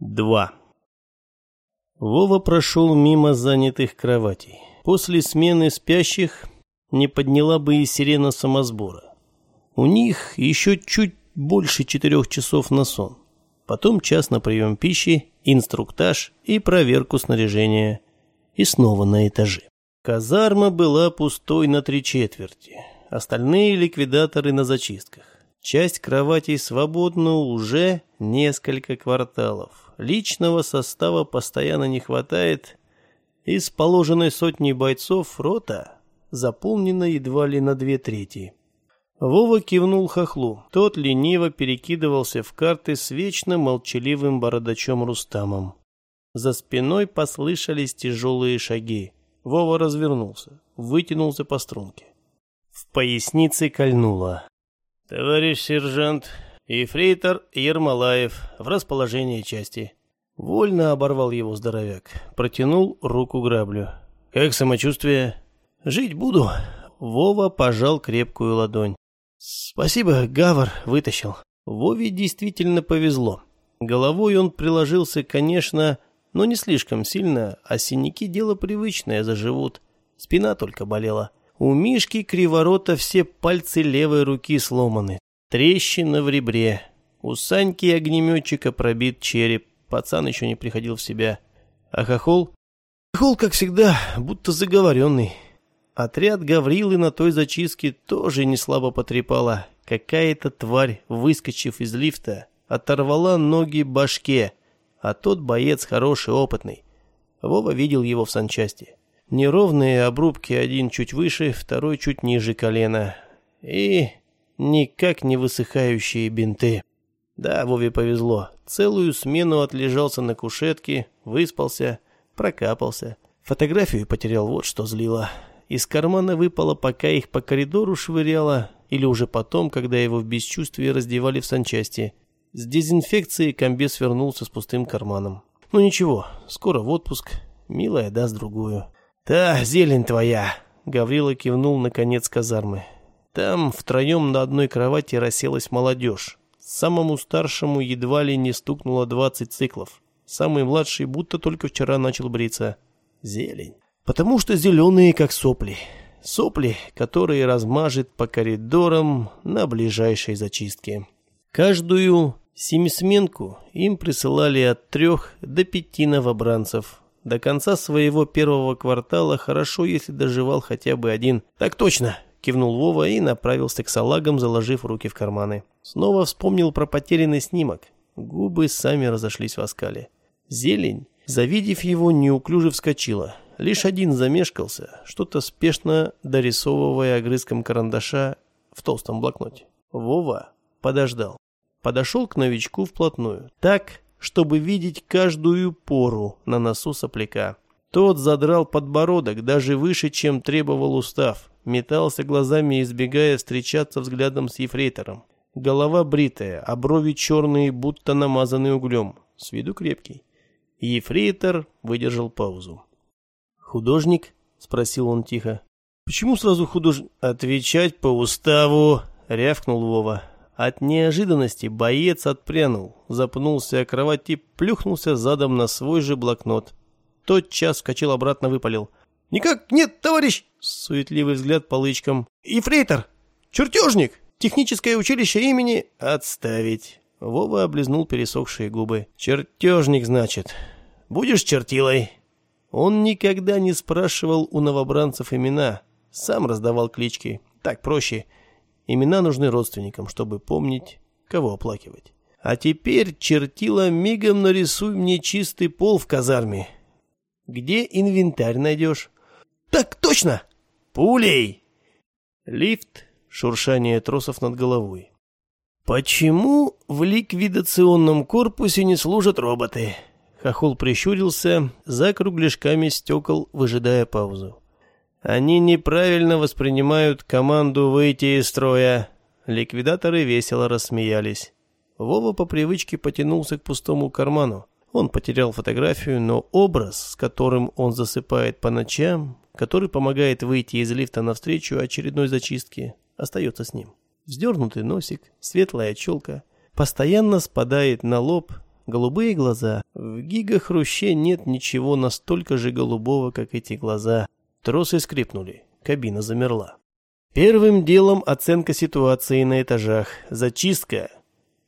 2. Вова прошел мимо занятых кроватей. После смены спящих не подняла бы и сирена самосбора. У них еще чуть больше четырех часов на сон. Потом час на прием пищи, инструктаж и проверку снаряжения. И снова на этаже. Казарма была пустой на три четверти. Остальные ликвидаторы на зачистках. Часть кроватей свободна уже несколько кварталов личного состава постоянно не хватает. Из положенной сотни бойцов рота заполнена едва ли на две трети. Вова кивнул хохлу. Тот лениво перекидывался в карты с вечно молчаливым бородачом Рустамом. За спиной послышались тяжелые шаги. Вова развернулся, вытянулся по струнке. В пояснице кольнуло. «Товарищ сержант, Ефрейтор Ермолаев в расположении части. Вольно оборвал его здоровяк. Протянул руку граблю. Как самочувствие? Жить буду. Вова пожал крепкую ладонь. Спасибо, Гавар вытащил. Вове действительно повезло. Головой он приложился, конечно, но не слишком сильно, а синяки дело привычное, заживут. Спина только болела. У Мишки криворота все пальцы левой руки сломаны. Трещина в ребре. У Саньки огнеметчика пробит череп. Пацан еще не приходил в себя. А хохол? Хохол, как всегда, будто заговоренный. Отряд Гаврилы на той зачистке тоже не слабо потрепала. Какая-то тварь, выскочив из лифта, оторвала ноги башке, а тот боец хороший, опытный. Вова видел его в санчасти. Неровные обрубки, один чуть выше, второй чуть ниже колена. И никак не высыхающие бинты. Да, Вове повезло. Целую смену отлежался на кушетке, выспался, прокапался. Фотографию потерял, вот что злило. Из кармана выпало, пока их по коридору швыряло, или уже потом, когда его в бесчувствии раздевали в санчасти. С дезинфекцией комбез вернулся с пустым карманом. Ну ничего, скоро в отпуск, милая даст другую. «Та, зелень твоя!» Гаврила кивнул на конец казармы. Там втроем на одной кровати расселась молодежь. Самому старшему едва ли не стукнуло 20 циклов. Самый младший будто только вчера начал бриться. Зелень. Потому что зеленые, как сопли. Сопли, которые размажет по коридорам на ближайшей зачистке. Каждую семисменку им присылали от трех до пяти новобранцев. До конца своего первого квартала хорошо, если доживал хотя бы один. Так точно, кивнул Вова и направился к салагам, заложив руки в карманы. Снова вспомнил про потерянный снимок. Губы сами разошлись в оскале. Зелень, завидев его, неуклюже вскочила. Лишь один замешкался, что-то спешно дорисовывая огрызком карандаша в толстом блокноте. Вова подождал. Подошел к новичку вплотную. Так, чтобы видеть каждую пору на носу сопляка. Тот задрал подбородок даже выше, чем требовал устав метался глазами, избегая встречаться взглядом с ефрейтором. Голова бритая, а брови черные, будто намазаны углем. С виду крепкий. Ефрейтор выдержал паузу. «Художник?» — спросил он тихо. «Почему сразу художник?» «Отвечать по уставу!» — рявкнул Вова. От неожиданности боец отпрянул, запнулся о кровать и плюхнулся задом на свой же блокнот. Тот час вскочил обратно, выпалил. «Никак нет, товарищ!» Суетливый взгляд по лычкам. «Ефрейтор! Чертежник! Техническое училище имени...» «Отставить!» Вова облизнул пересохшие губы. «Чертежник, значит. Будешь чертилой?» Он никогда не спрашивал у новобранцев имена. Сам раздавал клички. Так проще. Имена нужны родственникам, чтобы помнить, кого оплакивать. А теперь, чертила, мигом нарисуй мне чистый пол в казарме. Где инвентарь найдешь? «Так точно!» «Пулей!» Лифт, шуршание тросов над головой. «Почему в ликвидационном корпусе не служат роботы?» Хохол прищурился, за кругляшками стекол, выжидая паузу. «Они неправильно воспринимают команду выйти из строя». Ликвидаторы весело рассмеялись. Вова по привычке потянулся к пустому карману. Он потерял фотографию, но образ, с которым он засыпает по ночам, который помогает выйти из лифта навстречу очередной зачистке, остается с ним. Вздернутый носик, светлая челка, постоянно спадает на лоб, Голубые глаза. В гигахруще нет ничего настолько же голубого, как эти глаза. Тросы скрипнули. Кабина замерла. Первым делом оценка ситуации на этажах. Зачистка.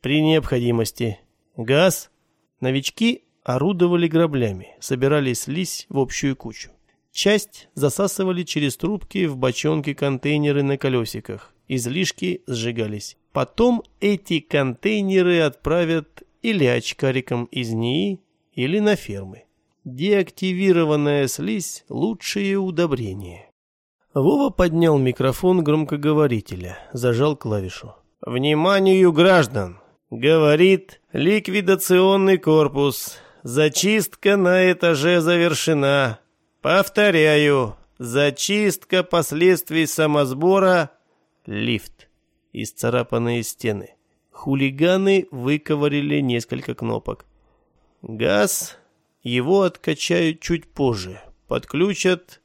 При необходимости. Газ. Новички орудовали граблями, собирали слизь в общую кучу. Часть засасывали через трубки в бочонки-контейнеры на колесиках. Излишки сжигались. Потом эти контейнеры отправят или очкарикам из НИИ, или на фермы. Деактивированная слизь – лучшее удобрение. Вова поднял микрофон громкоговорителя, зажал клавишу. «Вниманию граждан! Говорит ликвидационный корпус. Зачистка на этаже завершена. Повторяю, зачистка последствий самосбора. Лифт. Исцарапанные стены. Хулиганы выковырили несколько кнопок. Газ. Его откачают чуть позже. Подключат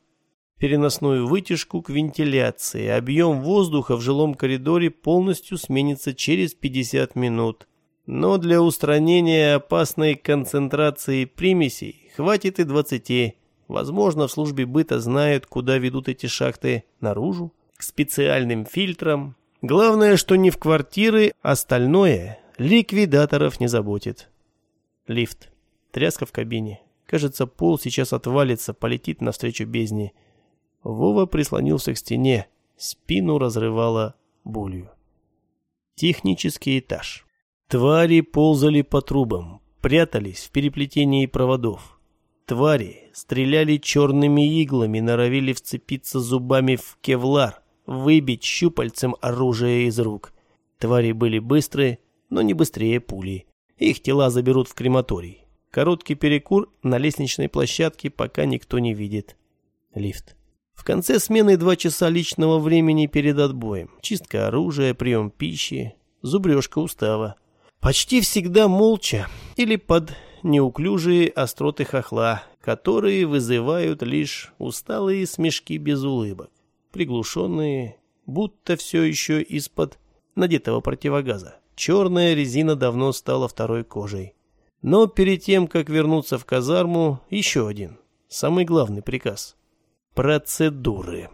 переносную вытяжку к вентиляции. Объем воздуха в жилом коридоре полностью сменится через 50 минут. Но для устранения опасной концентрации примесей хватит и 20. Возможно, в службе быта знают, куда ведут эти шахты наружу, к специальным фильтрам. Главное, что не в квартиры, остальное ликвидаторов не заботит. Лифт. Тряска в кабине. Кажется, пол сейчас отвалится, полетит навстречу бездне. Вова прислонился к стене. Спину разрывало болью. Технический этаж. Твари ползали по трубам, прятались в переплетении проводов. Твари стреляли черными иглами, норовили вцепиться зубами в кевлар, выбить щупальцем оружие из рук. Твари были быстрые, но не быстрее пули. Их тела заберут в крематорий. Короткий перекур на лестничной площадке, пока никто не видит. Лифт. В конце смены два часа личного времени перед отбоем. Чистка оружия, прием пищи, зубрежка устава. Почти всегда молча или под неуклюжие остроты хохла, которые вызывают лишь усталые смешки без улыбок, приглушенные, будто все еще из-под надетого противогаза. Черная резина давно стала второй кожей. Но перед тем, как вернуться в казарму, еще один, самый главный приказ. Процедуры.